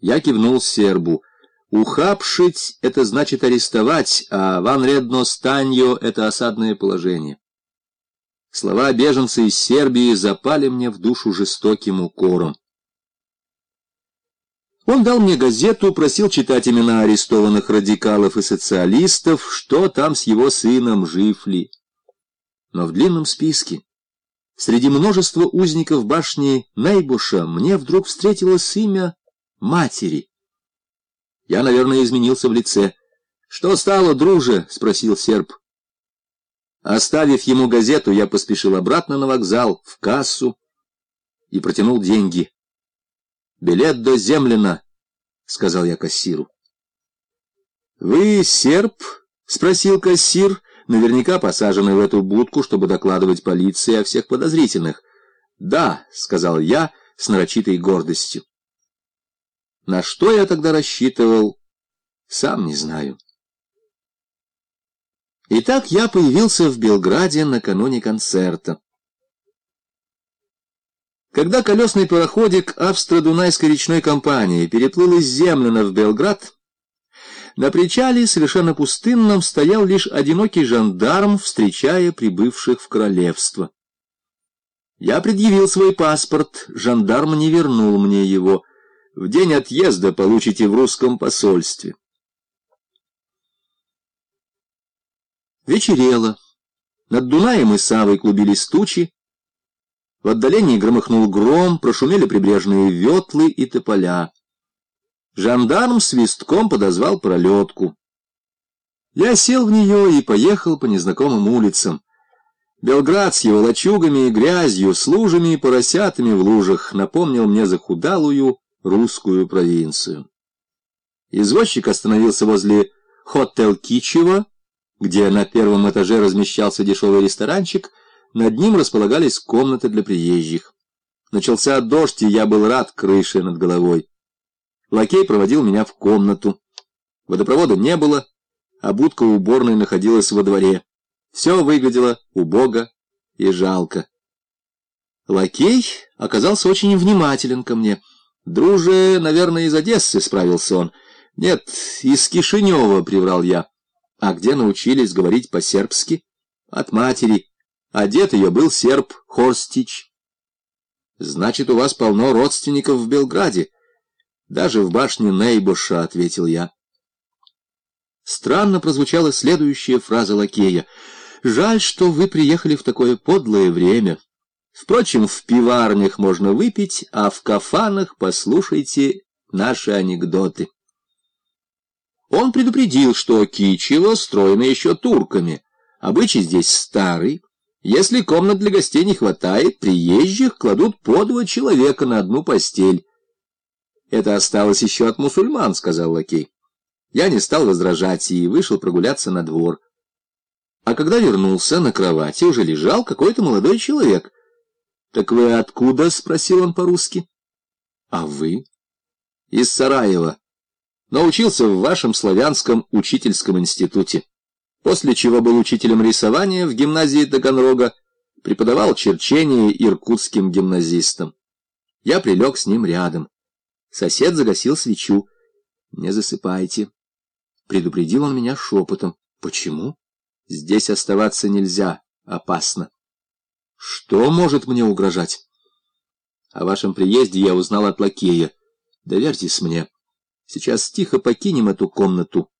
Я кивнул сербу. Ухапшить — это значит арестовать, а ван редно станьо — это осадное положение. Слова беженца из Сербии запали мне в душу жестоким укором. Он дал мне газету, просил читать имена арестованных радикалов и социалистов, что там с его сыном, жив ли. Но в длинном списке, среди множества узников башни Нейбуша, мне вдруг встретилось имя матери. Я, наверное, изменился в лице. «Что стало, друже?» — спросил серб. Оставив ему газету, я поспешил обратно на вокзал, в кассу, и протянул деньги. «Билет до Землина», — сказал я кассиру. «Вы серб?» — спросил кассир, наверняка посаженный в эту будку, чтобы докладывать полиции о всех подозрительных. «Да», — сказал я с нарочитой гордостью. На что я тогда рассчитывал, сам не знаю. Итак, я появился в Белграде накануне концерта. Когда колесный пароходик Австро-Дунайской речной компании переплыл из Землина в Белград, на причале, совершенно пустынном, стоял лишь одинокий жандарм, встречая прибывших в королевство. Я предъявил свой паспорт, жандарм не вернул мне его — в день отъезда получите в русском посольстве. Вечерело. Над Дунаем и Савой клубились тучи. В отдалении громыхнул гром, прошумели прибрежные ветлы и тополя. Жандарм свистком подозвал пролетку. Я сел в нее и поехал по незнакомым улицам. Белград с его лачугами и грязью, с и поросятами в лужах напомнил мне захудалую, русскую провинцию. Извозчик остановился возле Хотел Кичева, где на первом этаже размещался дешевый ресторанчик, над ним располагались комнаты для приезжих. Начался дождь, и я был рад крыше над головой. Лакей проводил меня в комнату. Водопровода не было, а будка уборной находилась во дворе. Все выглядело убого и жалко. Лакей оказался очень внимателен ко мне — «Друже, наверное, из Одессы», — справился он. «Нет, из Кишинева», — приврал я. «А где научились говорить по-сербски?» «От матери. А дед ее был серб Хорстич». «Значит, у вас полно родственников в Белграде?» «Даже в башне Нейбоша», — ответил я. Странно прозвучала следующая фраза лакея. «Жаль, что вы приехали в такое подлое время». Впрочем, в пиварнях можно выпить, а в кафанах послушайте наши анекдоты. Он предупредил, что Кичево строено еще турками. Обычай здесь старый. Если комнат для гостей не хватает, приезжих кладут по два человека на одну постель. «Это осталось еще от мусульман», — сказал лакей. Я не стал возражать и вышел прогуляться на двор. А когда вернулся, на кровати уже лежал какой-то молодой человек — «Так вы откуда?» — спросил он по-русски. «А вы?» «Из Сараева. Научился в вашем славянском учительском институте. После чего был учителем рисования в гимназии Таганрога, преподавал черчение иркутским гимназистам. Я прилег с ним рядом. Сосед загасил свечу. «Не засыпайте», — предупредил он меня шепотом. «Почему?» «Здесь оставаться нельзя, опасно». Что может мне угрожать? О вашем приезде я узнал от лакея. Доверьтесь мне. Сейчас тихо покинем эту комнату